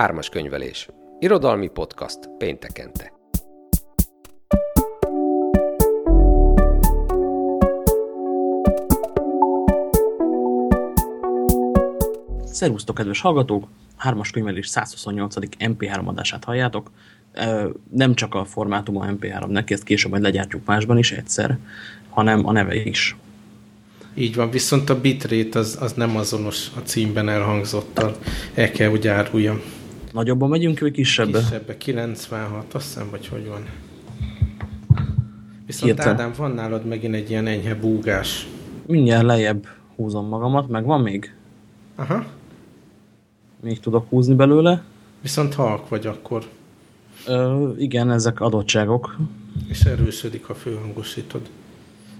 Ármas könyvelés. Irodalmi podcast péntekente. Szervusztok, kedves hallgatók! Hármas könyvelés 128. MP3 adását halljátok. Nem csak a formátum a MP3 neki, ezt később majd legyártjuk másban is egyszer, hanem a neve is. Így van, viszont a bitrate az, az nem azonos a címben elhangzottal. El kell, hogy áruljam. Nagyobban megyünk, vagy kisebbe? Kisebbe, 96, azt hiszem, vagy hogy van. Viszont Hirtelen. Ádám, van nálad megint egy ilyen enyhe búgás. Mindjárt lejjebb húzom magamat, meg van még? Aha. Még tudok húzni belőle. Viszont halk vagy akkor. Ö, igen, ezek adottságok. És erősödik, ha főhangosítod.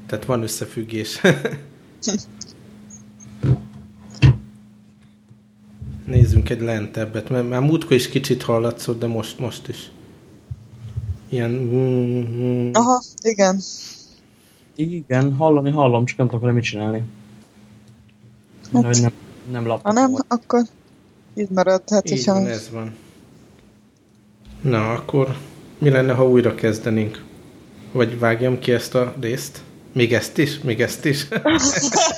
Tehát van összefüggés. Nézzünk egy lentebbet, mert már múltkor is kicsit hallatszott, de most, most is. Ilyen... Aha, igen. Igen, hallani hallom, csak nem tudok mit csinálni. Hát, nem, nem Ha nem, akkor így maradhat. Így van, ez van. Na, akkor mi lenne, ha újra kezdenénk? Vagy vágjam ki ezt a részt? Még ezt is? Még ezt is?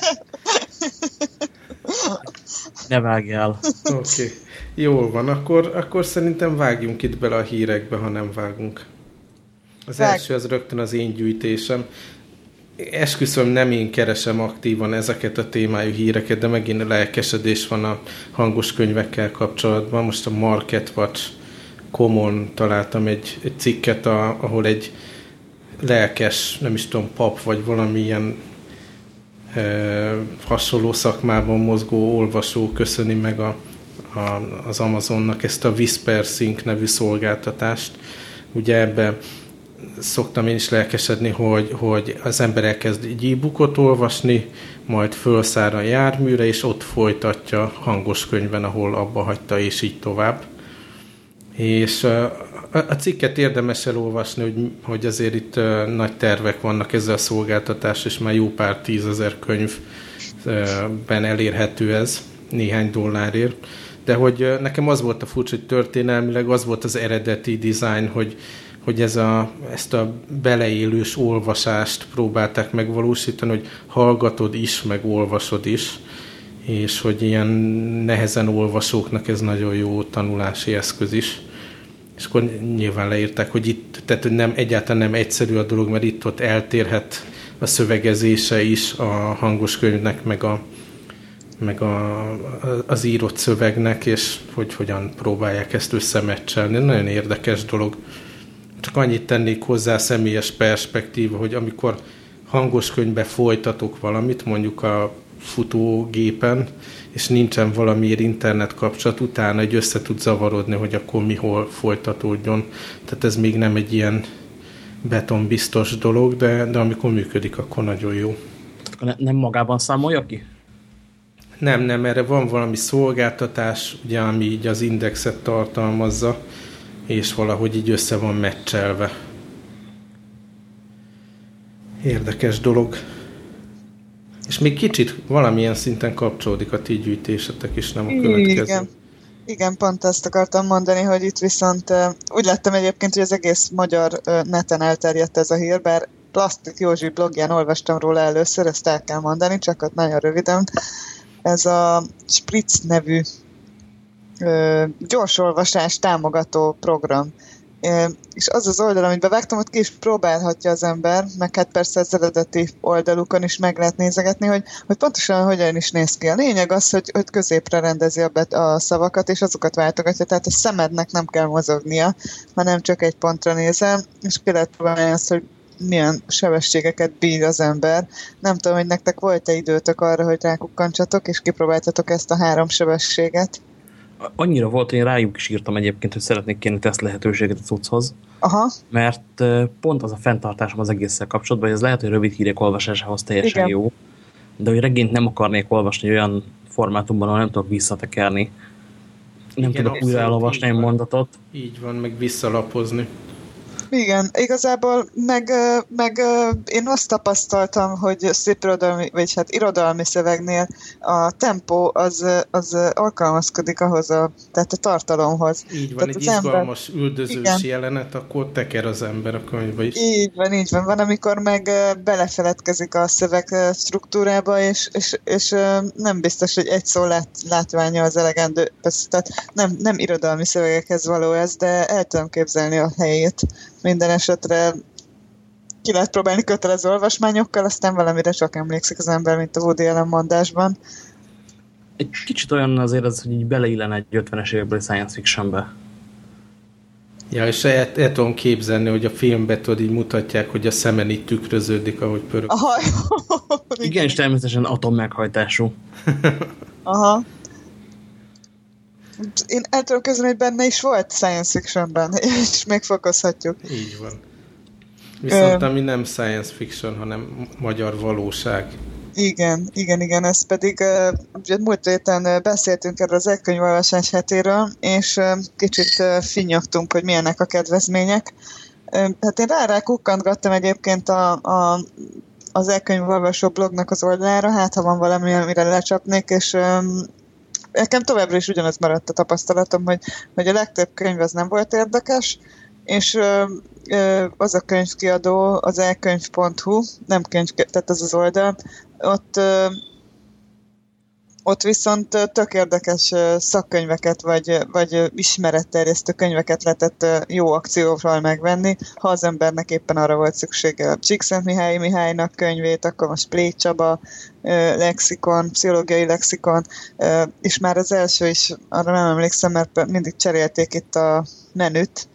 ne vágjál. Oké. Okay. Jól van, akkor, akkor szerintem vágjunk itt bele a hírekbe, ha nem vágunk. Az Vág. első az rögtön az én gyűjtésem. Esküszöm, nem én keresem aktívan ezeket a témájú híreket, de megint lelkesedés van a hangos könyvekkel kapcsolatban. Most a Market Watch Common találtam egy, egy cikket, a, ahol egy lelkes, nem is tudom, pap, vagy valamilyen hasonló szakmában mozgó olvasó köszöni meg a, a, az Amazonnak ezt a Whisper Sync nevű szolgáltatást. Ugye ebbe szoktam én is lelkesedni, hogy, hogy az ember elkezd egy e-bookot olvasni, majd felszáll a járműre, és ott folytatja hangos könyvben, ahol abba hagyta, és így tovább. És a cikket érdemes elolvasni, hogy, hogy azért itt nagy tervek vannak ezzel a szolgáltatás, és már jó pár tízezer könyvben elérhető ez néhány dollárért. De hogy nekem az volt a furcsa, hogy történelmileg az volt az eredeti design, hogy, hogy ez a, ezt a beleélős olvasást próbálták megvalósítani, hogy hallgatod is, meg olvasod is, és hogy ilyen nehezen olvasóknak ez nagyon jó tanulási eszköz is és akkor nyilván leírták, hogy itt, tehát nem, egyáltalán nem egyszerű a dolog, mert itt ott eltérhet a szövegezése is a hangos könyvnek, meg, a, meg a, az írott szövegnek, és hogy hogyan próbálják ezt összemecselni. Nagyon érdekes dolog. Csak annyit tennék hozzá személyes perspektíva, hogy amikor hangos könyvbe folytatok valamit, mondjuk a futógépen, és nincsen valamiért internet kapcsolat, utána egy össze tud zavarodni, hogy akkor mihol folytatódjon. Tehát ez még nem egy ilyen betonbiztos dolog, de, de amikor működik, akkor nagyon jó. Ne, nem magában számolja ki? Nem, nem, erre van valami szolgáltatás, ugye, ami így az indexet tartalmazza, és valahogy így össze van meccselve. Érdekes dolog. És még kicsit valamilyen szinten kapcsolódik a ti gyűjtésetek is, nem a következő. Igen. Igen, pont ezt akartam mondani, hogy itt viszont úgy láttam egyébként, hogy az egész magyar neten elterjedt ez a hír, bár Plastik Józsi blogján olvastam róla először, ezt el kell mondani, csak ott nagyon röviden. Ez a Spritz nevű gyorsolvasás támogató program és az az oldal, amit bevágtam, ott ki is próbálhatja az ember, meg hát persze az eredeti oldalukon is meg lehet nézegetni, hogy, hogy pontosan hogyan is néz ki. A lényeg az, hogy, hogy középre rendezi a, bet, a szavakat, és azokat váltogatja, tehát a szemednek nem kell mozognia, hanem csak egy pontra nézel, és ki lehet próbálni azt, hogy milyen sebességeket bír az ember. Nem tudom, hogy nektek volt-e időtök arra, hogy rákukkantsatok, és kipróbáltatok ezt a három sebességet annyira volt, hogy én rájuk is írtam egyébként, hogy szeretnék kérni teszt lehetőséget a cucchoz. Aha. Mert pont az a fenntartásom az egésszel kapcsolatban, hogy ez lehet, hogy rövid hírek olvasásához teljesen Igen. jó, de hogy regényt nem akarnék olvasni olyan formátumban, ahol nem tudok visszatekerni. Nem Igen, tudok újra elolvasni egy mondatot. Így van, meg visszalapozni. Igen, igazából meg, meg én azt tapasztaltam, hogy szép irodalmi, vagy hát irodalmi szövegnél a tempó az, az alkalmazkodik ahhoz a, tehát a tartalomhoz. Így van, tehát egy izgalmas ember, üldözős igen. jelenet, akkor teker az ember a könyvbe is. Így van, így van. Van, amikor meg belefeledkezik a szöveg struktúrába, és, és, és nem biztos, hogy egy szó lát, látványa az elegendő. Tehát nem, nem irodalmi szövegekhez való ez, de el tudom képzelni a helyét minden esetre ki lehet próbálni kötelező olvasmányokkal, aztán valamire csak emlékszik az ember, mint a Woody Allen mondásban. Egy kicsit olyan azért az, hogy így beleillen egy 50-es évekbeli science fictionbe. Ja, és el, el tudom képzelni, hogy a filmbe tudod, így mutatják, hogy a szemen így tükröződik, ahogy pörög. Aha, igen, és természetesen atommeghajtású. Aha. Én el tudom közölni, hogy benne is volt science fictionben, és még fokozhatjuk. Így van. Viszont ami nem science fiction, hanem magyar valóság. Igen, igen, igen, ez pedig ugye múlt héten beszéltünk erről az elkönyvolvasás hetéről, és kicsit finyogtunk, hogy milyenek a kedvezmények. Hát én rá, rá kukkantgattam egyébként a, a, az elkönyvolvasó blognak az oldalára, hát ha van valami, amire lecsapnék, és nekem továbbra is ugyanaz maradt a tapasztalatom, hogy, hogy a legtöbb könyv az nem volt érdekes, és ö, ö, az a könyvkiadó, az elkönyv.hu, nem könyv, tehát az az oldal, ott ö, ott viszont tök érdekes szakkönyveket, vagy, vagy ismeretterjesztő könyveket lehetett jó akcióval megvenni, ha az embernek éppen arra volt szüksége. Csíkszent Mihály Mihálynak könyvét, akkor most Plé Csaba, lexikon, pszichológiai lexikon, és már az első is, arra nem emlékszem, mert mindig cserélték itt a menüt,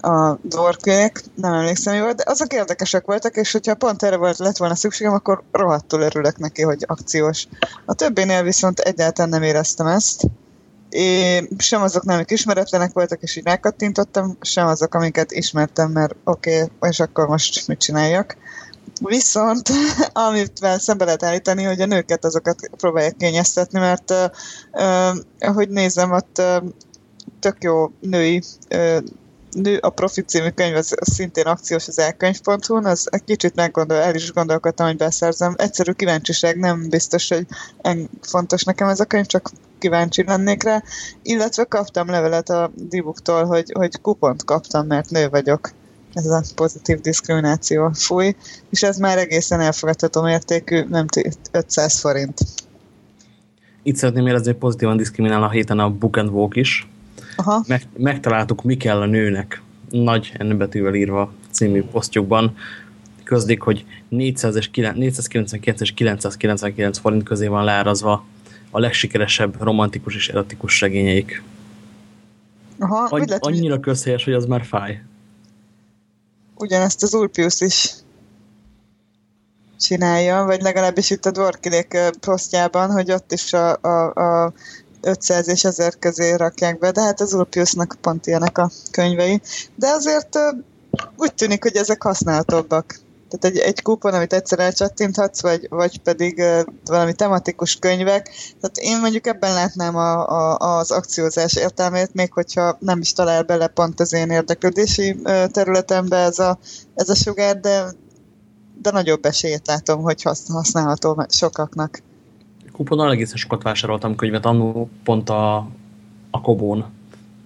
a dvorkék, nem emlékszem mi volt, de azok érdekesek voltak, és hogyha pont erre volt, lett volna szükségem, akkor rohadtul örülök neki, hogy akciós. A többénél viszont egyáltalán nem éreztem ezt. Én sem azok nem, ismeretlenek voltak, és így megkattintottam, sem azok, amiket ismertem, mert oké, okay, és akkor most mit csináljak. Viszont, amit szembe lehet állítani, hogy a nőket azokat próbálják kényeztetni, mert uh, ahogy nézem, ott uh, tök jó női uh, Nő a Profi című könyv, az, az szintén akciós az elkönyv.hu-n, az egy kicsit meggondol, el is gondolkodtam, hogy beszerzem. Egyszerű kíváncsiság, nem biztos, hogy en, fontos nekem ez a könyv, csak kíváncsi lennék rá. Illetve kaptam levelet a Dibuktól, hogy, hogy kupont kaptam, mert nő vagyok. Ez a pozitív diszkrimináció fúj, és ez már egészen elfogadható mértékű, nem 500 forint. Itt szeretném érezni, hogy pozitívan diszkriminál a héten a Book and Walk is, Aha. Meg, megtaláltuk, mi kell a nőnek, nagy betűvel írva című posztjukban, közlik, hogy 400 és 499 és 999 forint közé van leárazva a legsikeresebb romantikus és erotikus segényeik. Aha, Any, lett, annyira közhelyes, hogy az már fáj. Ugyanezt az Ulpius is csinálja, vagy legalábbis itt a Dworkilék posztjában, hogy ott is a, a, a 500 és 1000 közé rakják be, de hát az Ulpiusnak pont ilyenek a könyvei. De azért úgy tűnik, hogy ezek használhatóbbak. Tehát egy, egy kupon, amit egyszer elcsattinthatsz, vagy, vagy pedig uh, valami tematikus könyvek. Tehát én mondjuk ebben látnám a, a, az akciózás értelmét, még hogyha nem is talál bele pont az én érdeklődési uh, területembe ez a, ez a sugár, de, de nagyobb esélyt látom, hogy használható sokaknak kuponon egészen sokat vásároltam könyvet annó pont a, a Kobón.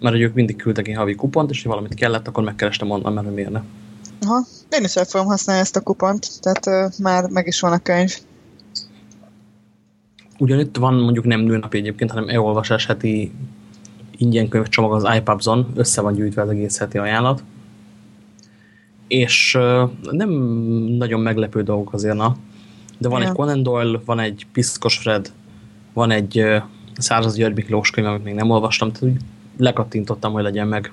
Mert ők mindig küldtek egy havi kupont, és ha valamit kellett, akkor megkerestem onnan, mert miért ne. Aha, én is el fogom használni ezt a kupont, tehát uh, már meg is van a könyv. Ugyanitt van mondjuk nem nőnapi egyébként, hanem e-olvasás heti ingyen könyvcsomag az iPubs-on, össze van gyűjtve az egész heti ajánlat. És uh, nem nagyon meglepő dolgok azért, na. De van ja. egy Conan Doyle, van egy Piszkos Fred, van egy uh, Száraz György Miklós könyv, amit még nem olvastam, tehát úgy lekattintottam, hogy legyen meg.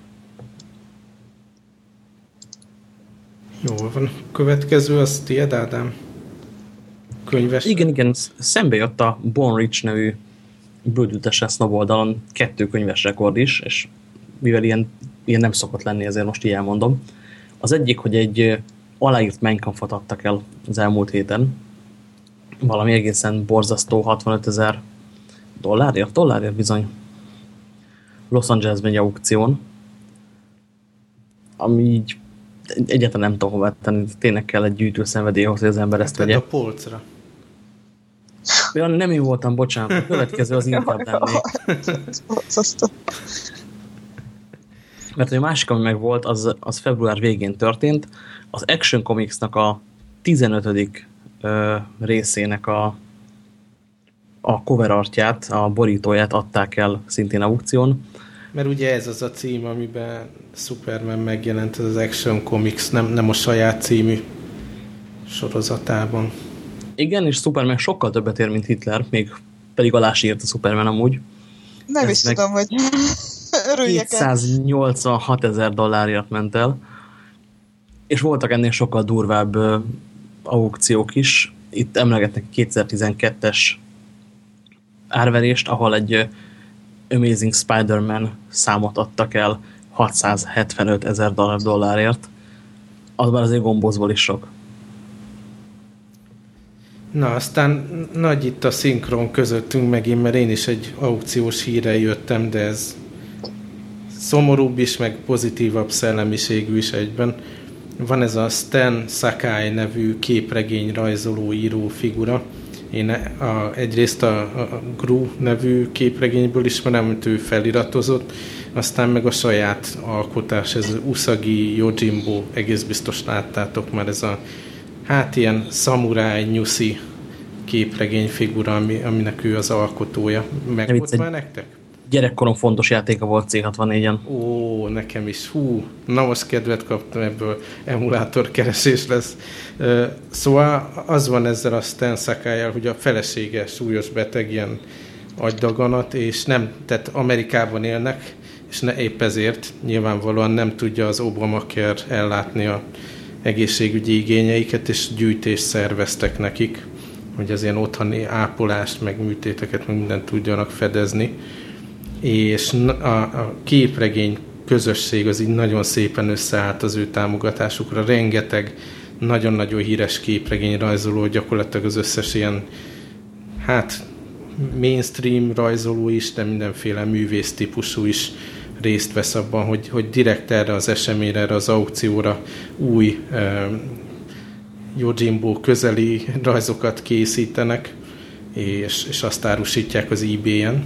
Jó van. Következő az tiéd, Ádám? Könyves? Igen, igen. Szembe jött a Born Rich nevű bődültesen snob oldalon kettő könyves rekord is, és mivel ilyen, ilyen nem szokott lenni, ezért most így elmondom. Az egyik, hogy egy aláírt Mein adtak el az elmúlt héten, valami egészen borzasztó 65 ezer dollárért, dollárért bizony Los Angelesben egy aukción, ami így egyáltalán nem tudom hova tenni. Tényleg kell egy gyűjtőszenvedély ahhoz, hogy az ember ezt vegye. a polcra. Ja, nem én voltam, bocsánat. A következő az inkább lennék. Mert a másik, ami meg volt, az, az február végén történt. Az Action Comics-nak a 15. Ö, részének a, a cover artját, a borítóját adták el szintén aukción. Mert ugye ez az a cím, amiben Superman megjelent, ez az Action Comics, nem, nem a saját című sorozatában. Igen, és Superman sokkal többet ér, mint Hitler, még pedig alá írt a Superman amúgy. Nem Ez is tudom, hogy örüljek 286 ezer dollárért ment el, és voltak ennél sokkal durvább aukciók is. Itt emlegetnek 2012-es árverést, ahol egy Amazing Spider-Man számot adtak el 675 ezer dollárért. Az már azért gombózból is sok. Na, aztán nagy itt a szinkron közöttünk megint, mert én is egy aukciós híre jöttem, de ez szomorúbb is, meg pozitívabb szellemiségű is egyben. Van ez a Stan Sakai nevű képregény rajzoló író figura. Én a, egyrészt a, a Gru nevű képregényből ismerem, amit ő feliratozott, aztán meg a saját alkotás, ez Usagi Yojimbo, egész biztos láttátok már ez a hát ilyen szamuráj, nyuszi képregényfigura, ami, aminek ő az alkotója. Meg volt már nektek? Gyerekkorom fontos játéka volt C64-en. Ó, nekem is. Hú, na most kedvet kaptam ebből, emulátor keresés lesz. Szóval az van ezzel a Stan Sakai hogy a felesége súlyos beteg, ilyen agydaganat, és nem, tehát Amerikában élnek, és ne, épp ezért nyilvánvalóan nem tudja az Obamacare ellátni a egészségügyi igényeiket, és gyűjtést szerveztek nekik, hogy az ilyen otthoni ápolást, meg műtéteket, meg mindent tudjanak fedezni. És a, a képregény közösség az így nagyon szépen összeállt az ő támogatásukra. Rengeteg nagyon-nagyon híres képregény rajzoló, gyakorlatilag az összes ilyen, hát mainstream rajzoló is, de mindenféle művész típusú is részt vesz abban, hogy, hogy direkt erre az eseményre, erre az aukcióra új uh, Yojimbo közeli rajzokat készítenek, és, és azt árusítják az eBay-en.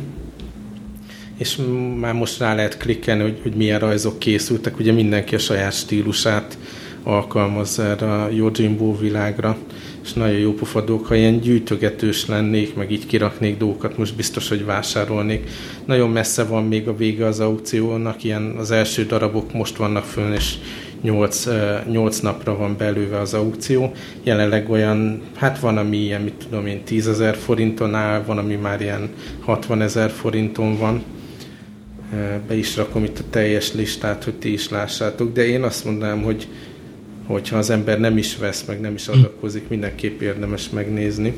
És már most rá lehet klikkelni, hogy, hogy milyen rajzok készültek. Ugye mindenki a saját stílusát alkalmazza erre a Yojimbo világra és nagyon jó pofadók, ha ilyen gyűjtögetős lennék, meg így kiraknék dolgokat, most biztos, hogy vásárolnék. Nagyon messze van még a vége az aukciónak, ilyen az első darabok most vannak fönn, és 8, 8 napra van belőve az aukció. Jelenleg olyan, hát van, ami ilyen, mit tudom én, 10 ezer forinton áll, van, ami már ilyen 60 ezer forinton van. Be is rakom itt a teljes listát, hogy ti is lássátok, de én azt mondanám, hogy hogyha az ember nem is vesz, meg nem is adakozik, mindenképp érdemes megnézni.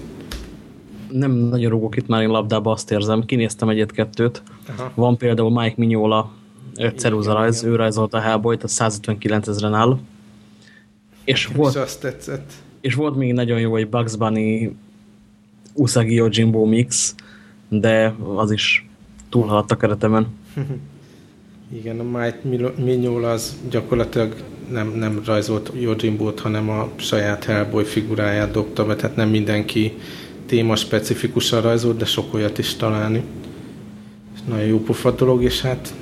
Nem nagyon rúgok itt már én labdába, azt érzem. Kinéztem egyet-kettőt. Van például Mike Mignola ceruza rajz, ő rajzolta a Hellboyt, a 152 ezeren áll. És volt, azt tetszett. És volt még nagyon jó egy Bugs Bunny Usagi Yojimbo mix, de az is túlhaladt a keretemen. Igen, a Mike Mignola az gyakorlatilag nem, nem rajzolt Yojimbo-t, hanem a saját Hellboy figuráját dobta be, tehát nem mindenki téma specifikusan rajzolt, de sok olyat is találni. És nagyon jó pofa dolog, és hát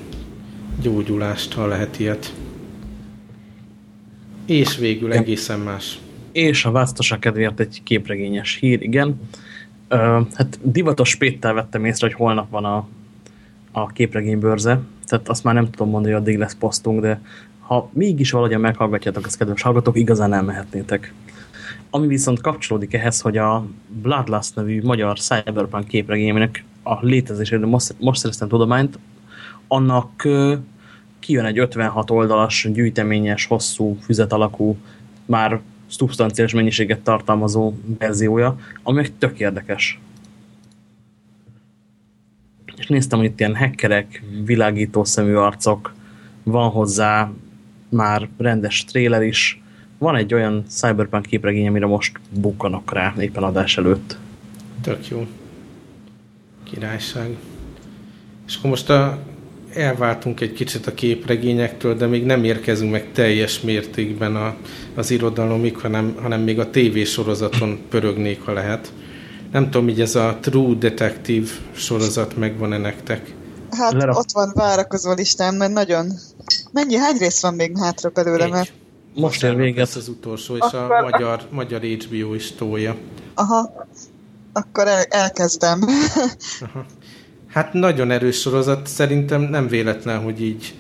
gyógyulást, ha lehet ilyet. És végül egészen más. És a választása kedvéért egy képregényes hír, igen. Uh, hát divatos péttel vettem észre, hogy holnap van a, a képregénybörze, tehát azt már nem tudom mondani, hogy addig lesz posztunk, de ha mégis valahogyan meghallgatjátok ezt, kedves hallgatók, igazán elmehetnétek. Ami viszont kapcsolódik ehhez, hogy a Bloodlust nevű magyar cyberpunk képregényének a létezésére most, most szereztem tudományt, annak kijön egy 56 oldalas, gyűjteményes, hosszú, füzet alakú, már szubstanciális mennyiséget tartalmazó verziója, ami tök érdekes. És néztem, hogy itt ilyen hackerek, világító szemű arcok, van hozzá már rendes trailer is. Van egy olyan Cyberpunk képregény, amire most bukkanok rá éppen adás előtt. Tök jó. Királyság. És akkor most a elváltunk egy kicsit a képregényektől, de még nem érkezünk meg teljes mértékben a, az irodalomig, hanem, hanem még a tévésorozaton pörögnék, ha lehet. Nem tudom, így ez a True Detective sorozat megvan-e nektek? Hát Lerak. ott van várakozó listán, mert nagyon... Mennyi, hány rész van még hátra belőle? Mert... Most ér véget. az utolsó, és Akkor... a magyar, magyar HBO is tolja. Aha. Akkor el, elkezdem. Aha. Hát nagyon erős sorozat, szerintem nem véletlen, hogy így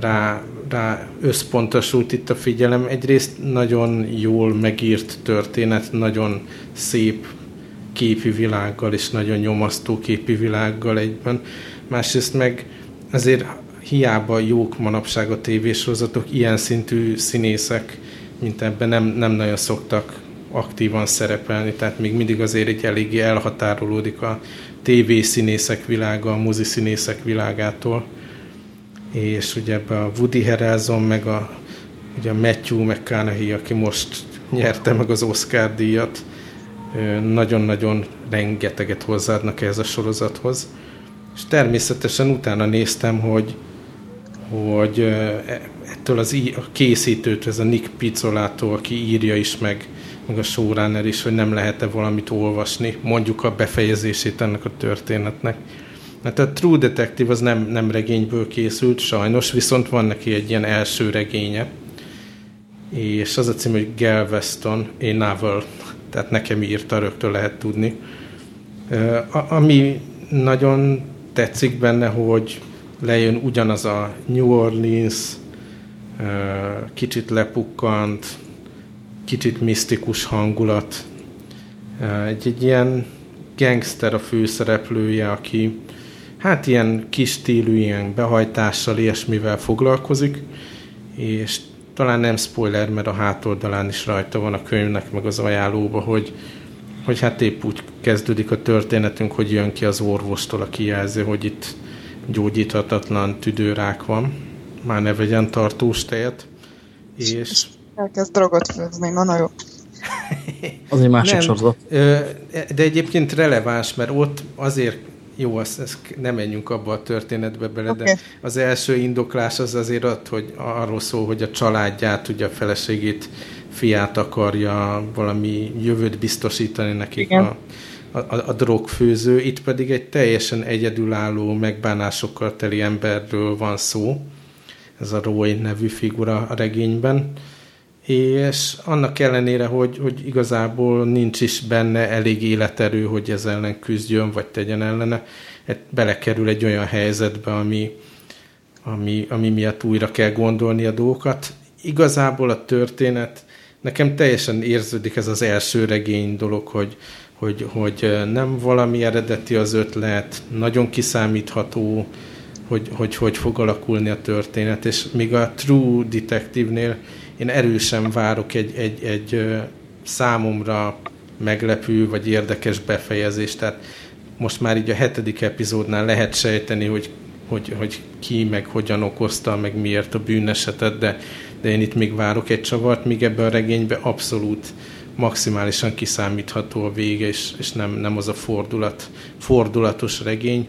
rá, rá összpontosult itt a figyelem. Egyrészt nagyon jól megírt történet, nagyon szép képi világgal és nagyon nyomasztó képi világgal egyben. Másrészt meg azért hiába jók manapság a tévésorozatok, ilyen szintű színészek, mint ebben nem, nem nagyon szoktak aktívan szerepelni, tehát még mindig azért egy eléggé elhatárolódik a tévészínészek világa, a moziszínészek világától. És ugye ebbe a Woody Harrelson, meg a, ugye a Matthew McConaughey, aki most nyerte meg az Oscar díjat, nagyon-nagyon rengeteget hozzáadnak ehhez a sorozathoz. És természetesen utána néztem, hogy, hogy ettől az a készítőt, ez a Nick Pizzolato, aki írja is meg, meg a showrunner is, hogy nem lehet-e valamit olvasni, mondjuk a befejezését ennek a történetnek. Hát a True Detective az nem, nem regényből készült, sajnos, viszont van neki egy ilyen első regénye, és az a cím, hogy Galveston, a novel, tehát nekem írta, rögtön lehet tudni. A, ami nagyon tetszik benne, hogy lejön ugyanaz a New Orleans, kicsit lepukkant, kicsit misztikus hangulat. Egy, egy ilyen gangster a főszereplője, aki hát ilyen kis stílű, ilyen behajtással, ilyesmivel foglalkozik, és talán nem spoiler, mert a hátoldalán is rajta van a könyvnek, meg az ajánlóba, hogy, hogy hát épp úgy kezdődik a történetünk, hogy jön ki az orvostól, aki jelzi, hogy itt gyógyíthatatlan tüdőrák van, már ne vegyen tartós tejet, és... Elkezd drogot főzni, na, na jó. Az egy másik sorozat. De egyébként releváns, mert ott azért jó, azt, azt nem menjünk abba a történetbe bele, okay. de az első indoklás az azért ott, hogy arról szól, hogy a családját, ugye a feleségét, fiát akarja valami jövőt biztosítani nekik a, a, a, a drogfőző. Itt pedig egy teljesen egyedülálló, megbánásokkal teli emberről van szó. Ez a Roy nevű figura a regényben és annak ellenére, hogy, hogy igazából nincs is benne elég életerő, hogy ez ellen küzdjön, vagy tegyen ellene, hát belekerül egy olyan helyzetbe, ami, ami, ami miatt újra kell gondolni a dolgokat. Igazából a történet, nekem teljesen érződik ez az első regény dolog, hogy, hogy, hogy nem valami eredeti az ötlet, nagyon kiszámítható, hogy hogy, hogy fog alakulni a történet, és míg a True Detective-nél én erősen várok egy, egy, egy számomra meglepő vagy érdekes befejezést. Tehát most már így a hetedik epizódnál lehet sejteni, hogy, hogy, hogy ki meg hogyan okozta, meg miért a bűnesetet, de, de én itt még várok egy csavart, míg ebben a regényben abszolút maximálisan kiszámítható a vége, és, és nem, nem az a fordulat, fordulatos regény.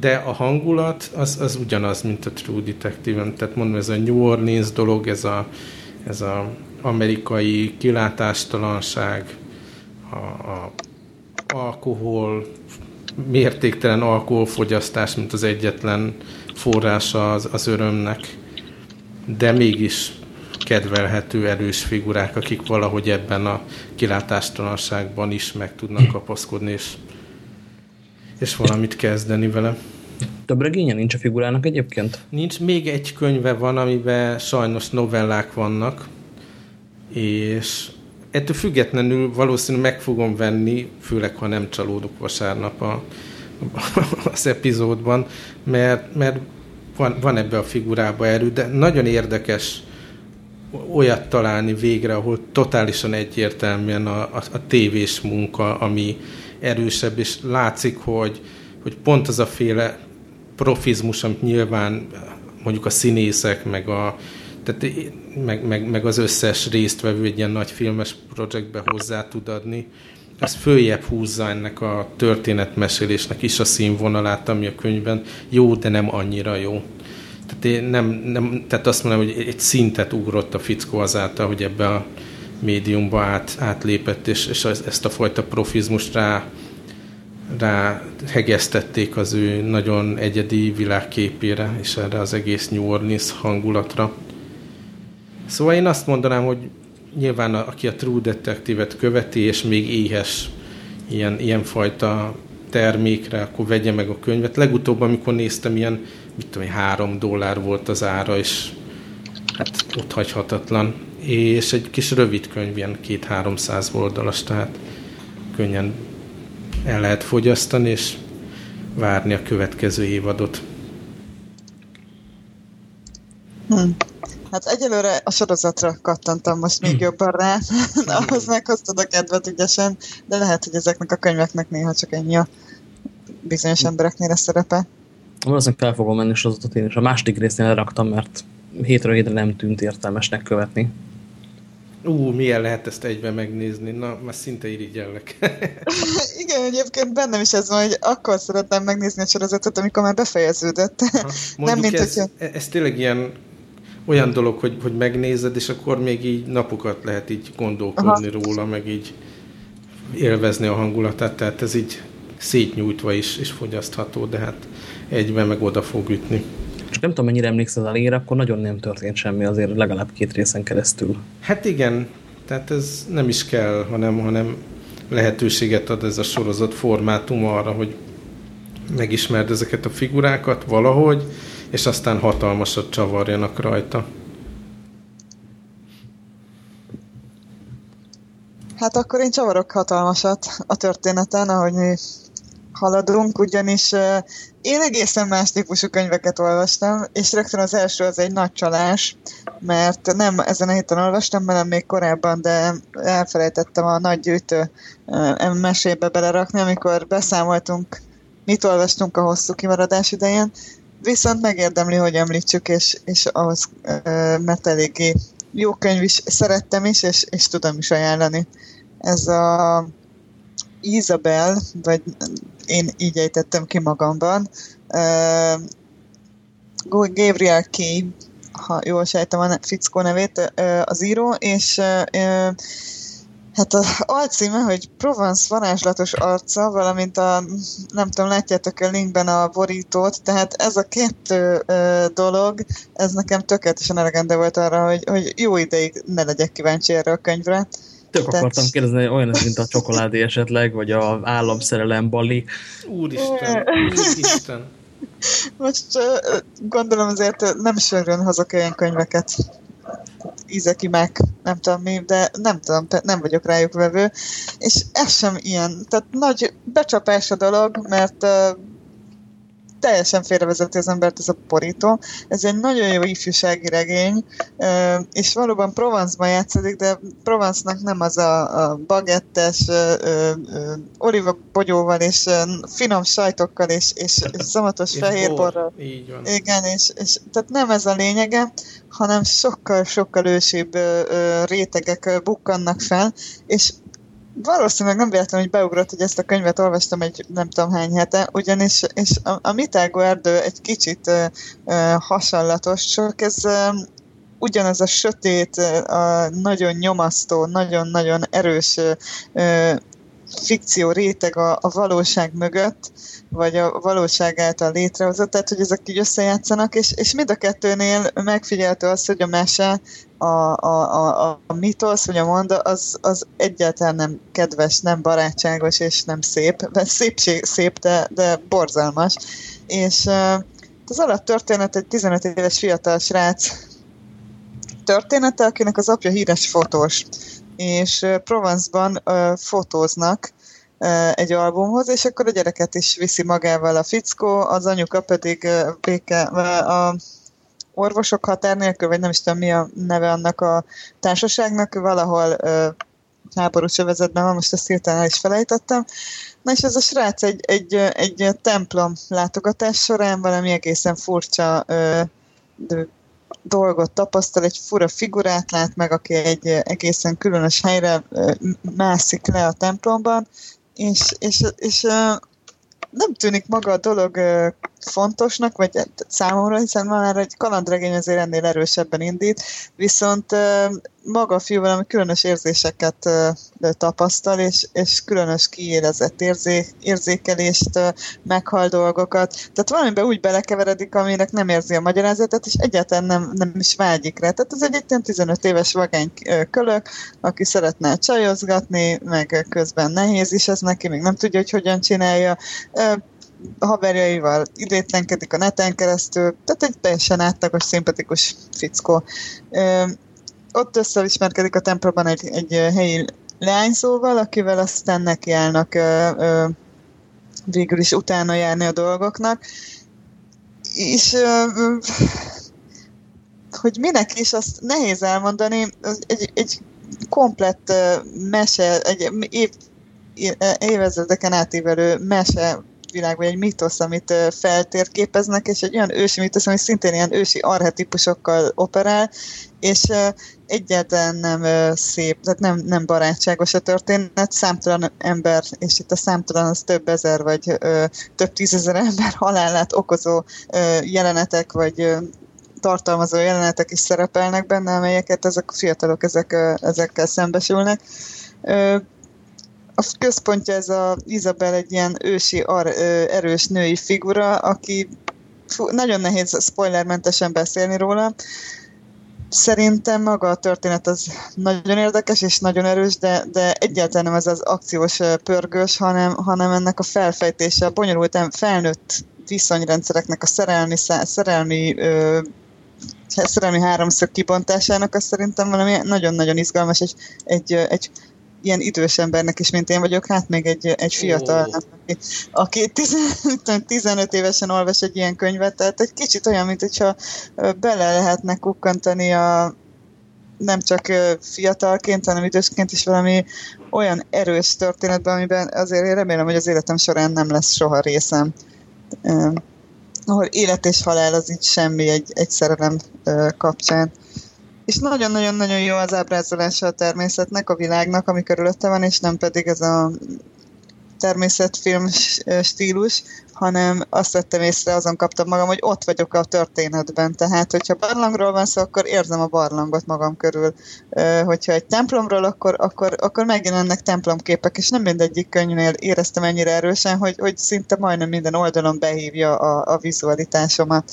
De a hangulat az, az ugyanaz, mint a True Detective. Tehát mondom, ez a New Orleans dolog, ez a, ez az amerikai kilátástalanság, a, a alkohol, mértéktelen alkoholfogyasztás, mint az egyetlen forrása az, az örömnek, de mégis kedvelhető erős figurák, akik valahogy ebben a kilátástalanságban is meg tudnak kapaszkodni, és, és valamit kezdeni vele. Több regénye nincs a figurának egyébként? Nincs, még egy könyve van, amiben sajnos novellák vannak, és ettől függetlenül valószínűleg meg fogom venni, főleg ha nem csalódok vasárnap a, az epizódban, mert, mert van, van ebbe a figurába erő, de nagyon érdekes olyat találni végre, ahol totálisan egyértelműen a, a, a tévés munka, ami erősebb, és látszik, hogy, hogy pont az a féle profizmus, amit nyilván mondjuk a színészek, meg, a, tehát, meg, meg, meg az összes résztvevő egy ilyen nagy filmes projektbe hozzá tud adni, ez följebb húzza ennek a történetmesélésnek is a színvonalát, ami a könyvben jó, de nem annyira jó. Tehát, én nem, nem, tehát azt mondom, hogy egy szintet ugrott a fickó azáltal, hogy ebbe a médiumba át, átlépett, és, és ezt a fajta profizmust rá, rá hegesztették az ő nagyon egyedi világképére, és erre az egész New Orleans hangulatra. Szóval én azt mondanám, hogy nyilván aki a True Detective-et követi, és még éhes ilyen, ilyen fajta termékre, akkor vegye meg a könyvet. Legutóbb, amikor néztem, ilyen, mit tudom, három dollár volt az ára, és hát ott hagyhatatlan. És egy kis rövid könyv, ilyen két-háromszáz oldalas, tehát könnyen el lehet fogyasztani, és várni a következő évadot. Hmm. Hát egyelőre a sorozatra kattantam most még hmm. jobban rá, ahhoz meghoztad a kedvet ügyesen, de lehet, hogy ezeknek a könyveknek néha csak ennyi a bizonyos embereknél a szerepe. Valószínűleg fel fogom menni sorozatot én, és a második részén leraktam, mert hétről hétre nem tűnt értelmesnek követni. Ú, milyen lehet ezt egyben megnézni? Na, már szinte irigyellek. Igen, egyébként bennem is ez van, hogy akkor szeretném megnézni a sorozatot, amikor már befejeződött. Ha, nem, mint ez, hogyha... ez tényleg ilyen olyan dolog, hogy, hogy megnézed, és akkor még így napokat lehet így gondolkodni Aha. róla, meg így élvezni a hangulatát, tehát ez így szétnyújtva is, is fogyasztható, de hát egyben meg oda fog ütni. Csak nem tudom, mennyire emlékszel a lényre, akkor nagyon nem történt semmi azért legalább két részen keresztül. Hát igen, tehát ez nem is kell, hanem, hanem lehetőséget ad ez a sorozat formátum arra, hogy megismerd ezeket a figurákat valahogy, és aztán hatalmasat csavarjanak rajta. Hát akkor én csavarok hatalmasat a történeten, ahogy mi haladunk, ugyanis én egészen más típusú könyveket olvastam, és rögtön az első az egy nagy csalás, mert nem ezen a héten olvastam, hanem még korábban, de elfelejtettem a nagy gyűjtő mesébe belerakni, amikor beszámoltunk, mit olvastunk a hosszú kimaradás idején, viszont megérdemli, hogy említsük, és, és ahhoz, mert eléggé jó könyv is, szerettem is, és, és tudom is ajánlani. Ez a Isabel, vagy én így ejtettem ki magamban, Gabriel Key, ha jól sejtem a fickó nevét, az író, és Hát a alcíme, hogy Provence varázslatos arca, valamint a, nem tudom, látjátok a linkben a borítót, tehát ez a kettő ö, dolog, ez nekem tökéletesen elegendő volt arra, hogy, hogy jó ideig ne legyek kíváncsi erre a könyvre. Tök Tehát... akartam kérdezni, hogy olyan, mint a csokoládé esetleg, vagy a államszerelem bali. Úristen, úristen. Most gondolom azért nem sörön hozok olyan könyveket Izeki meg, nem tudom mi, de nem tudom, nem vagyok rájuk vevő, és ez sem ilyen, tehát nagy becsapás a dolog, mert teljesen félrevezeti az embert ez a porító. Ez egy nagyon jó ifjúsági regény, és valóban Provence-ban játszódik, de Provence-nak nem az a, a bagettes, oliva bogyóval és finom sajtokkal és, és, és szamatos fehérborral. Igen, és, és tehát nem ez a lényege, hanem sokkal-sokkal ősibb rétegek bukkannak fel, és valószínűleg nem véletlenül, hogy beugrott, hogy ezt a könyvet olvastam egy nem tudom hány hete, ugyanis és a, a Mitágó erdő egy kicsit uh, uh, hasonlatos, csak ez uh, ugyanaz a sötét, a nagyon nyomasztó, nagyon-nagyon erős uh, fikció réteg a, a valóság mögött, vagy a valóság által létrehozott, tehát hogy ezek így összejátszanak, és, és mind a kettőnél megfigyeltő az, hogy a mese, a, a, a, a mitosz, vagy a monda, az, az egyáltalán nem kedves, nem barátságos, és nem szép, szépség, szép, de, de borzalmas. És az alaptörténet egy 15 éves fiatal srác története, akinek az apja híres fotós, és Provence-ban fotóznak, egy albumhoz, és akkor a gyereket is viszi magával a fickó, az anyuka pedig béke, a orvosok határ nélkül, vagy nem is tudom mi a neve annak a társaságnak, valahol háborús övezetben van, most ezt hirtelen el is felejtettem. Na és ez a srác egy, egy, egy templom látogatás során valami egészen furcsa dolgot tapasztal, egy fura figurát lát meg, aki egy egészen különös helyre mászik le a templomban, és, és, és nem tűnik maga a dolog fontosnak, vagy számomra, hiszen már egy kalandregény azért ennél erősebben indít, viszont maga a fiú valami különös érzéseket tapasztal, és, és különös kiélezett érzé, érzékelést, meghal dolgokat. Tehát valamiben úgy belekeveredik, aminek nem érzi a magyarázatot, és egyáltalán nem, nem is vágyik rá. Tehát ez egy 15 éves vagány kölök, aki szeretne csajozgatni, meg közben nehéz is ez neki, még nem tudja, hogy hogyan csinálja haverjaival idétlenkedik a neten keresztül, tehát egy teljesen átlagos, szimpatikus fickó. Ö, ott összeismerkedik a templomban egy, egy helyi leányzóval, akivel aztán nekiállnak ö, ö, végül is utána járni a dolgoknak. És ö, hogy minek is, azt nehéz elmondani. Egy, egy komplett mese, egy év, évezredeken átívelő mese világ, vagy egy mítosz, amit feltérképeznek, és egy olyan ősi mítosz, ami szintén ilyen ősi arhetipusokkal operál, és egyáltalán nem szép, tehát nem, nem barátságos a történet, számtalan ember, és itt a számtalan az több ezer, vagy több tízezer ember halálát okozó ö, jelenetek, vagy tartalmazó jelenetek is szerepelnek benne, amelyeket ezek a fiatalok ezek, ezekkel szembesülnek. Ö, a központja ez a Izabel egy ilyen ősi, ar, erős női figura, aki fú, nagyon nehéz spoilermentesen beszélni róla. Szerintem maga a történet az nagyon érdekes és nagyon erős, de, de egyáltalán nem ez az akciós pörgős, hanem, hanem ennek a felfejtése, a bonyolult felnőtt viszonyrendszereknek a szerelmi, szerelmi ö, szerelmi háromszög kibontásának, az szerintem valami nagyon-nagyon izgalmas, és egy, egy ilyen idős embernek is, mint én vagyok, hát még egy, egy fiatalnak, aki, aki 15 évesen olvas egy ilyen könyvet, tehát egy kicsit olyan, mint hogyha bele lehetne kukkantani a nem csak fiatalként, hanem idősként is valami olyan erős történetben, amiben azért én remélem, hogy az életem során nem lesz soha részem. ahol élet és halál az így semmi egy, egy szerelem kapcsán és nagyon-nagyon-nagyon jó az ábrázolása a természetnek, a világnak, ami körülötte van, és nem pedig ez a természetfilm stílus, hanem azt vettem észre, azon kaptam magam, hogy ott vagyok a történetben. Tehát, hogyha barlangról van szó, akkor érzem a barlangot magam körül. Hogyha egy templomról, akkor, akkor, akkor megjelennek templomképek, és nem mindegyik könyvnél éreztem ennyire erősen, hogy, hogy szinte majdnem minden oldalon behívja a, a vizualitásomat.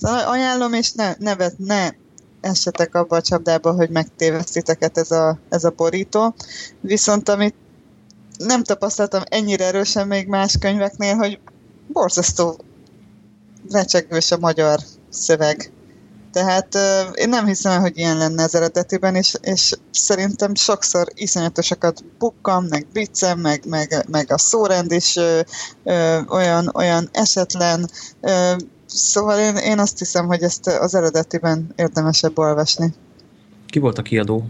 Szóval ajánlom, és ne, ne, ne esetek abba a csapdába, hogy megtévesztiteket ez a, ez a borító. Viszont amit nem tapasztaltam ennyire erősen még más könyveknél, hogy borzasztó recsegős a magyar szöveg. Tehát uh, én nem hiszem, hogy ilyen lenne az eredetiben, és, és szerintem sokszor iszonyatosakat bukkam, meg viccem, meg, meg, meg a szórend is uh, uh, olyan, olyan esetlen, uh, Szóval én, én azt hiszem, hogy ezt az eredetiben érdemesebb olvasni. Ki volt a kiadó?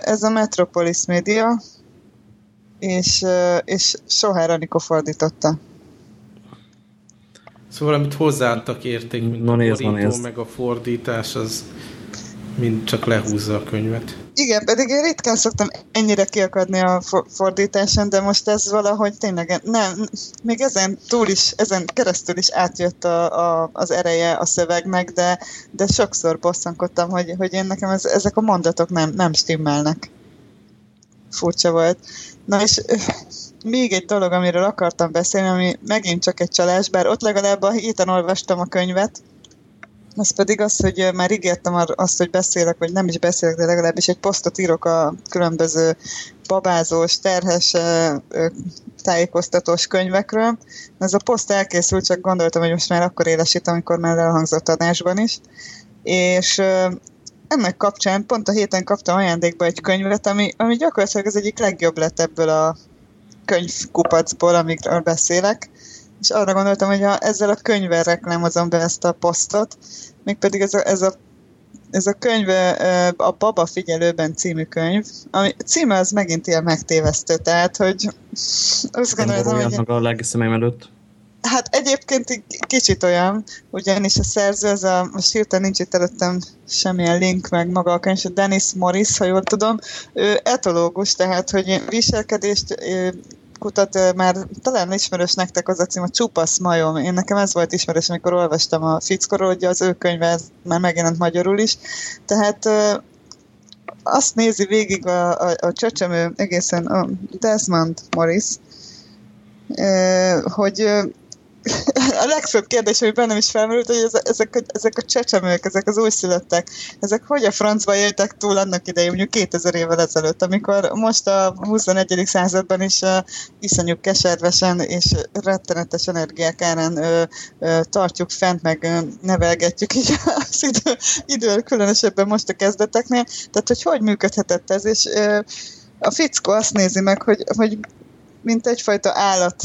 Ez a Metropolis Media, és, és Sohár Anikó fordította. Szóval amit hozzáadtak érték, mint no, a nézd, meg a fordítás, az mind csak lehúzza a könyvet. Igen, pedig én ritkán szoktam ennyire kiakadni a fordításon, de most ez valahogy tényleg nem, még ezen túl is, ezen keresztül is átjött a, a, az ereje a szövegnek, de, de sokszor bosszankodtam, hogy, hogy én nekem ez, ezek a mondatok nem, nem stimmelnek. Furcsa volt. Na és még egy dolog, amiről akartam beszélni, ami megint csak egy csalás, bár ott legalább a héten olvastam a könyvet, az pedig az, hogy már ígértem azt, hogy beszélek, vagy nem is beszélek, de legalábbis egy posztot írok a különböző babázós, terhes, tájékoztatós könyvekről. Ez a poszt elkészült, csak gondoltam, hogy most már akkor élesít, amikor már elhangzott adásban is. És ennek kapcsán pont a héten kaptam ajándékba egy könyvet, ami, ami gyakorlatilag az egyik legjobb lett ebből a könyvkupacból, amikről beszélek és arra gondoltam, hogy ha ezzel a könyvvel reklámozom be ezt a posztot, mégpedig ez a, ez a ez a könyv a Baba Figyelőben című könyv, ami címe az megint ilyen megtévesztő, tehát, hogy azt gondolom, hogy... meg a lelki előtt. Hát egyébként kicsit olyan, ugyanis a szerző, ez a, most hirtelen nincs itt előttem semmilyen link, meg maga a könyv, Dennis Morris, ha jól tudom, ő etológus, tehát hogy viselkedést kutat, már talán ismerős nektek az a cím, a Csupasz majom. Én nekem ez volt ismerős, amikor olvastam a Fickóról, hogy az ő könyve már megjelent magyarul is. Tehát azt nézi végig a, a, a csöcsömő egészen a Desmond Morris, hogy a legfőbb kérdés, ami bennem is felmerült, hogy ezek, ezek a csecsemők, ezek az újszülöttek, ezek hogy a francba éltek túl annak idején, mondjuk 2000 évvel ezelőtt, amikor most a 21. században is uh, iszonyú keservesen és rettenetes energiák árán uh, uh, tartjuk fent, meg uh, nevelgetjük így az idő, idő, különösebben most a kezdeteknél. Tehát, hogy hogy működhetett ez, és uh, a fickó azt nézi meg, hogy, hogy mint egyfajta állat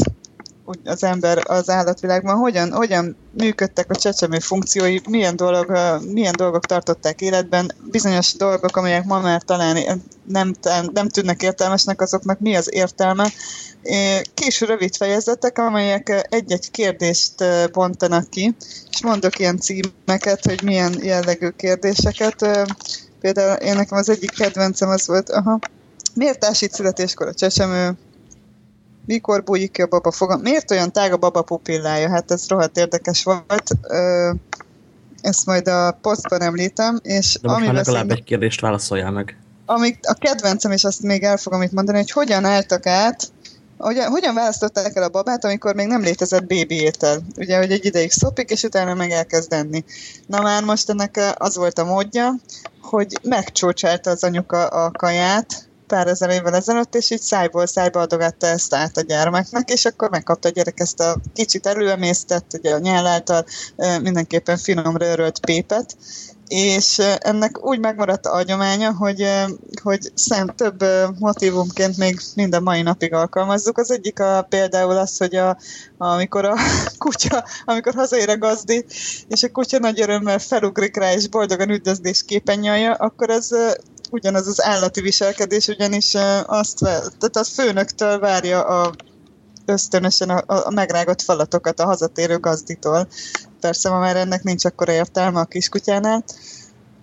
az ember az állatvilágban, hogyan, hogyan működtek a csecsemő funkciói, milyen, dolog, milyen dolgok tartották életben, bizonyos dolgok, amelyek ma már talán nem, nem tűnnek értelmesnek, azoknak mi az értelme. Kis rövid fejezetek, amelyek egy-egy kérdést bontanak ki, és mondok ilyen címeket, hogy milyen jellegű kérdéseket. Például én nekem az egyik kedvencem az volt, aha, miért tásít születéskor a csecsemő? Mikor bújik ki a baba foga. Miért olyan tág a baba pupillája? Hát ez rohadt érdekes volt. Ezt majd a posztban említem. És De most már legalább egy kérdést válaszoljál meg. Amíg a kedvencem, és azt még el fogom itt mondani, hogy hogyan álltak át, hogyan, hogyan választották el a babát, amikor még nem létezett bébi étel. Ugye, hogy egy ideig szopik, és utána meg elkezd enni. Na már most ennek az volt a módja, hogy megcsócsálta az anyuka a kaját, pár ezer évvel ezelőtt, és így szájból szájba adogatta ezt át a gyermeknek, és akkor megkapta a gyerek ezt a kicsit előemésztett, ugye a nyál által mindenképpen finomra örölt pépet, és ennek úgy megmaradt a agyománya, hogy, hogy szem több motivumként még minden mai napig alkalmazzuk. Az egyik a, például az, hogy a, amikor a kutya, amikor hazaér a gazdi, és a kutya nagy örömmel felugrik rá, és boldogan üdvözlés képen nyalja, akkor az ugyanaz az állati viselkedés, ugyanis azt, tehát a főnöktől várja a ösztönösen a, a megrágott falatokat a hazatérő gazditól. Persze ma már ennek nincs akkor értelme a kiskutyánál.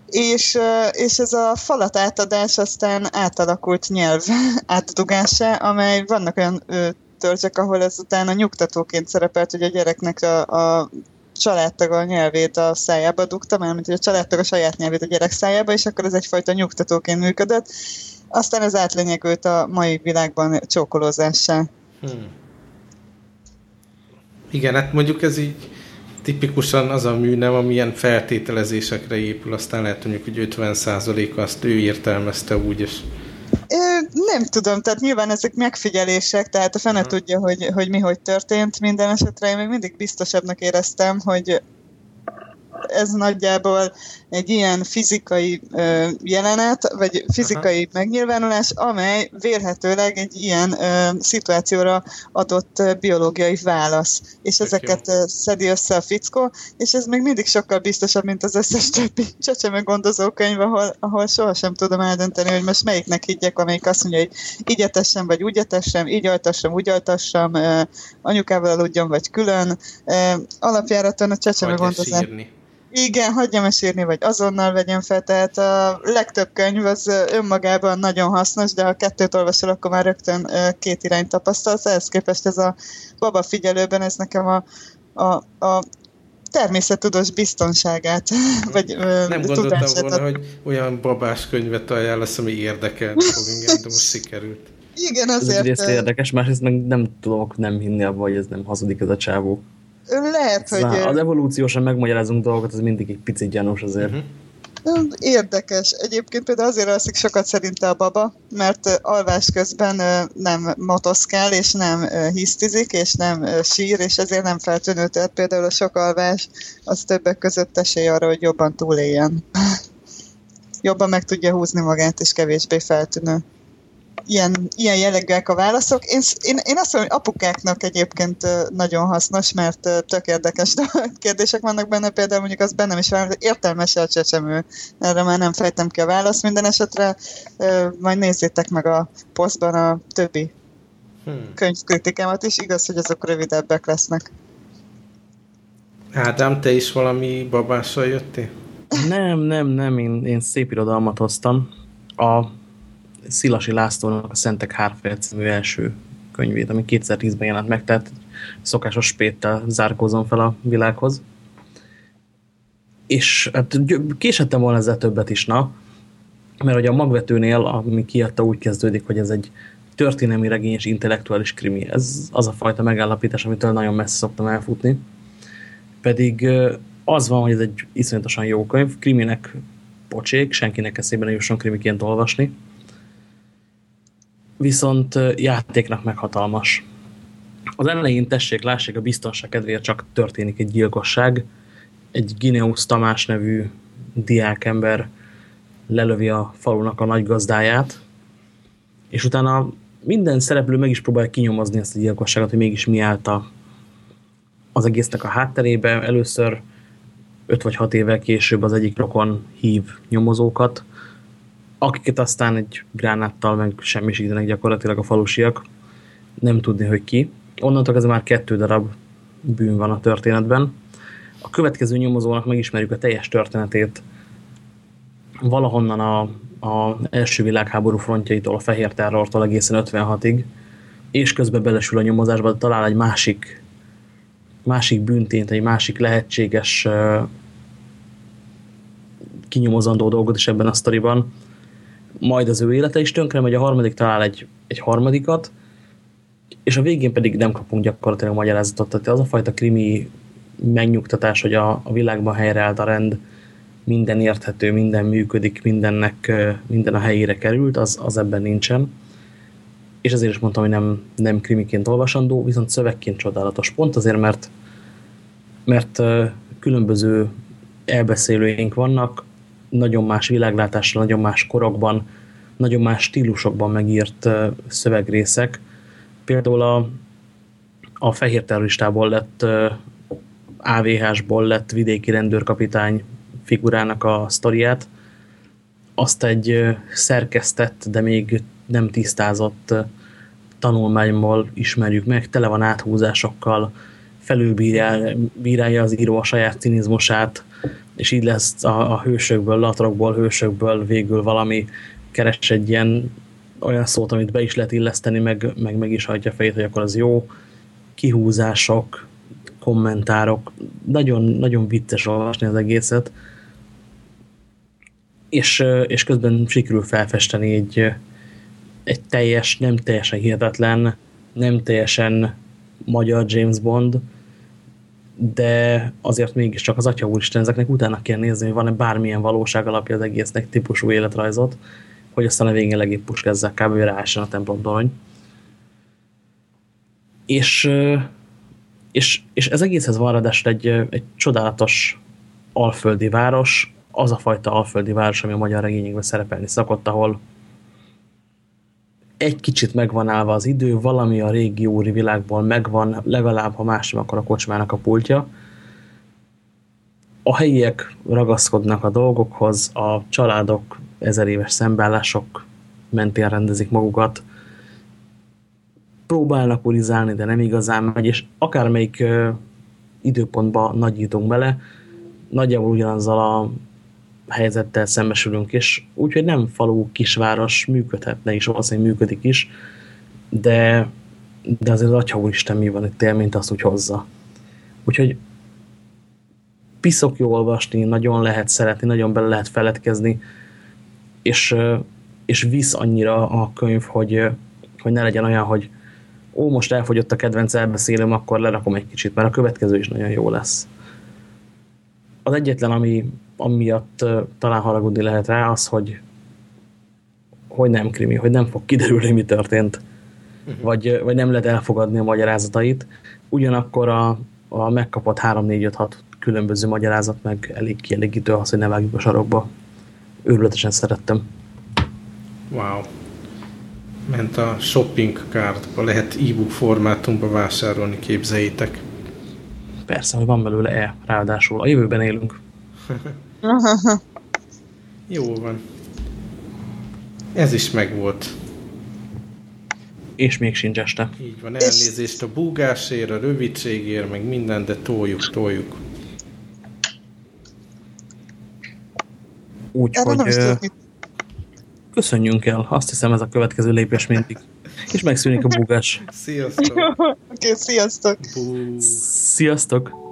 És, és ez a falat átadás aztán átalakult nyelv átadugásá, amely vannak olyan törzsek, ahol ezután a nyugtatóként szerepelt, hogy a gyereknek a, a családtag a nyelvét a szájába dugta, mert mint hogy a családtag a saját nyelvét a gyerek szájába, és akkor ez egyfajta nyugtatóként működött. Aztán ez átlényegült a mai világban csókolózássá. Hmm. Igen, hát mondjuk ez így tipikusan az a műnem, ami ilyen feltételezésekre épül, aztán lehet mondjuk, hogy 50% azt ő értelmezte úgy, és nem tudom, tehát nyilván ezek megfigyelések, tehát a fene uh-huh. tudja, hogy, hogy mi hogy történt. Minden esetre én még mindig biztosabbnak éreztem, hogy ez nagyjából egy ilyen fizikai ö, jelenet, vagy fizikai Aha. megnyilvánulás, amely vélhetőleg egy ilyen ö, szituációra adott ö, biológiai válasz. És Tök ezeket ö, szedi össze a fickó, és ez még mindig sokkal biztosabb, mint az összes többi csecseme gondozókönyv, ahol, ahol sohasem tudom eldönteni, hogy most melyiknek higgyek, amelyik azt mondja, hogy így etessem, vagy úgy etessem, így altassam, úgy altassam, anyukával aludjon, vagy külön. Alapjáraton a csecseme gondozás. Igen, hagyjam esírni, vagy azonnal vegyem fel, tehát a legtöbb könyv az önmagában nagyon hasznos, de ha kettőt olvasol, akkor már rögtön két irányt tapasztalsz. Ehhez képest ez a baba figyelőben, ez nekem a, a, a természettudós biztonságát, vagy Nem gondoltam volna, hogy olyan babás könyvet ajánlasz, ami érdekelni fog engem, de most sikerült. Igen, azért... Ez érdekes, másrészt meg nem tudok nem hinni abban, hogy ez nem hazudik ez a csávó. Lehet, hogy... Az evolúciósan megmagyarázunk dolgokat, az mindig egy picit gyanús azért. Uh-huh. Érdekes. Egyébként például azért alszik sokat szerinte a baba, mert alvás közben nem motoszkál, és nem hisztizik, és nem sír, és ezért nem feltűnő. Tehát például a sok alvás az többek között esély arra, hogy jobban túléljen. jobban meg tudja húzni magát, és kevésbé feltűnő ilyen, ilyen jellegűek a válaszok. Én, én, én azt mondom, hogy apukáknak egyébként nagyon hasznos, mert tök érdekes kérdések vannak benne, például mondjuk az bennem is van, hogy értelmes a csecsemő. Erre már nem fejtem ki a választ minden esetre. Majd nézzétek meg a posztban a többi hmm. könyvkritikámat is. Igaz, hogy azok rövidebbek lesznek. Ádám, te is valami babással jöttél? Nem, nem, nem, én, én szép irodalmat hoztam. A Szilasi Lászlónak a Szentek Hárfél című első könyvét, ami 2010-ben jelent meg, tehát szokásos spéttel zárkózom fel a világhoz. És hát késettem volna ezzel többet is, na, mert hogy a magvetőnél, ami kiadta, úgy kezdődik, hogy ez egy történelmi regény és intellektuális krimi. Ez az a fajta megállapítás, amitől nagyon messze szoktam elfutni. Pedig az van, hogy ez egy iszonyatosan jó könyv, kriminek pocsék, senkinek eszébe ne jusson krimiként olvasni. Viszont játéknak meghatalmas. Az elején tessék, lássék, a biztonság kedvéért csak történik egy gyilkosság. Egy Gineus Tamás nevű diákember lelövi a falunak a nagy gazdáját, és utána minden szereplő meg is próbálja kinyomozni ezt a gyilkosságot, hogy mégis mi állt a, az egésznek a hátterébe. Először 5 vagy 6 évvel később az egyik rokon hív nyomozókat, akiket aztán egy gránáttal meg semmisítenek gyakorlatilag a falusiak. Nem tudni, hogy ki. Onnantól ez már kettő darab bűn van a történetben. A következő nyomozónak megismerjük a teljes történetét valahonnan a, a első világháború frontjaitól, a fehér terrortól egészen 56-ig, és közben belesül a nyomozásba, talál egy másik másik bűntént, egy másik lehetséges kinyomozandó dolgot is ebben a sztoriban, majd az ő élete is tönkre megy, a harmadik talál egy, egy harmadikat, és a végén pedig nem kapunk gyakorlatilag magyarázatot. Tehát az a fajta krimi megnyugtatás, hogy a, a világban helyreállt a rend, minden érthető, minden működik, mindennek, minden a helyére került, az, az ebben nincsen. És ezért is mondtam, hogy nem, nem krimiként olvasandó, viszont szövegként csodálatos. Pont azért, mert, mert különböző elbeszélőink vannak, nagyon más világlátásra, nagyon más korokban, nagyon más stílusokban megírt szövegrészek. Például a, a fehér terroristából lett AVH-sból lett vidéki rendőrkapitány figurának a sztoriát, azt egy szerkesztett, de még nem tisztázott tanulmányból ismerjük meg, tele van áthúzásokkal, felülbírálja az író a saját cinizmusát, és így lesz a, a hősökből, latrokból, hősökből végül valami keres egy ilyen olyan szót, amit be is lehet illeszteni, meg meg, meg is hagyja fejét, hogy akkor az jó. Kihúzások, kommentárok, nagyon, nagyon vicces olvasni az egészet és, és közben sikerül felfesteni egy, egy teljes, nem teljesen hihetetlen, nem teljesen magyar James Bond, de azért mégiscsak az Atya Úristen, ezeknek utána kell nézni, hogy van-e bármilyen valóság alapja az egésznek típusú életrajzot, hogy aztán a végén legébb puskezzek kb. ráessen a templom torony. És, és, és ez egészhez van ráadásul egy, egy csodálatos alföldi város, az a fajta alföldi város, ami a magyar regényekben szerepelni szokott, ahol egy kicsit megvan állva az idő, valami a régi úri világból megvan, legalább, ha más akkor a kocsmának a pultja. A helyiek ragaszkodnak a dolgokhoz, a családok ezer éves szembeállások mentén rendezik magukat, próbálnak urizálni, de nem igazán megy, és akármelyik ö, időpontba nagyítunk bele, nagyjából ugyanazzal a helyzettel szembesülünk, és úgyhogy nem falu, kisváros működhetne is, valószínűleg működik is, de, de azért az Atya Úristen mi van itt élményt, azt úgy hozza. Úgyhogy piszok jó olvasni, nagyon lehet szeretni, nagyon bele lehet feledkezni, és, és visz annyira a könyv, hogy, hogy ne legyen olyan, hogy ó, most elfogyott a kedvenc elbeszélőm, akkor lerakom egy kicsit, mert a következő is nagyon jó lesz. Az egyetlen, ami amiatt talán haragudni lehet rá az, hogy hogy nem krimi, hogy nem fog kiderülni, mi történt. Uh mhm. -huh. vagy, vagy nem lehet elfogadni a magyarázatait. Ugyanakkor a, a megkapott 3-4-5-6 különböző magyarázat meg elég kielégítő az, hogy ne vágjuk a sarokba. Őrületesen szerettem. Wow. Ment a shopping kártba, lehet e-book formátumba vásárolni, képzeljétek. Persze, hogy van belőle E, ráadásul. A jövőben élünk. Aha. Jó van. Ez is megvolt. És még sincs este. Így van, elnézést a búgásért, a rövidségért, meg minden, de toljuk, toljuk. Úgyhogy köszönjünk el. Azt hiszem ez a következő lépés mindig. És megszűnik a búgás. Sziasztok! Oké, okay, sziasztok! Bú. Sziasztok!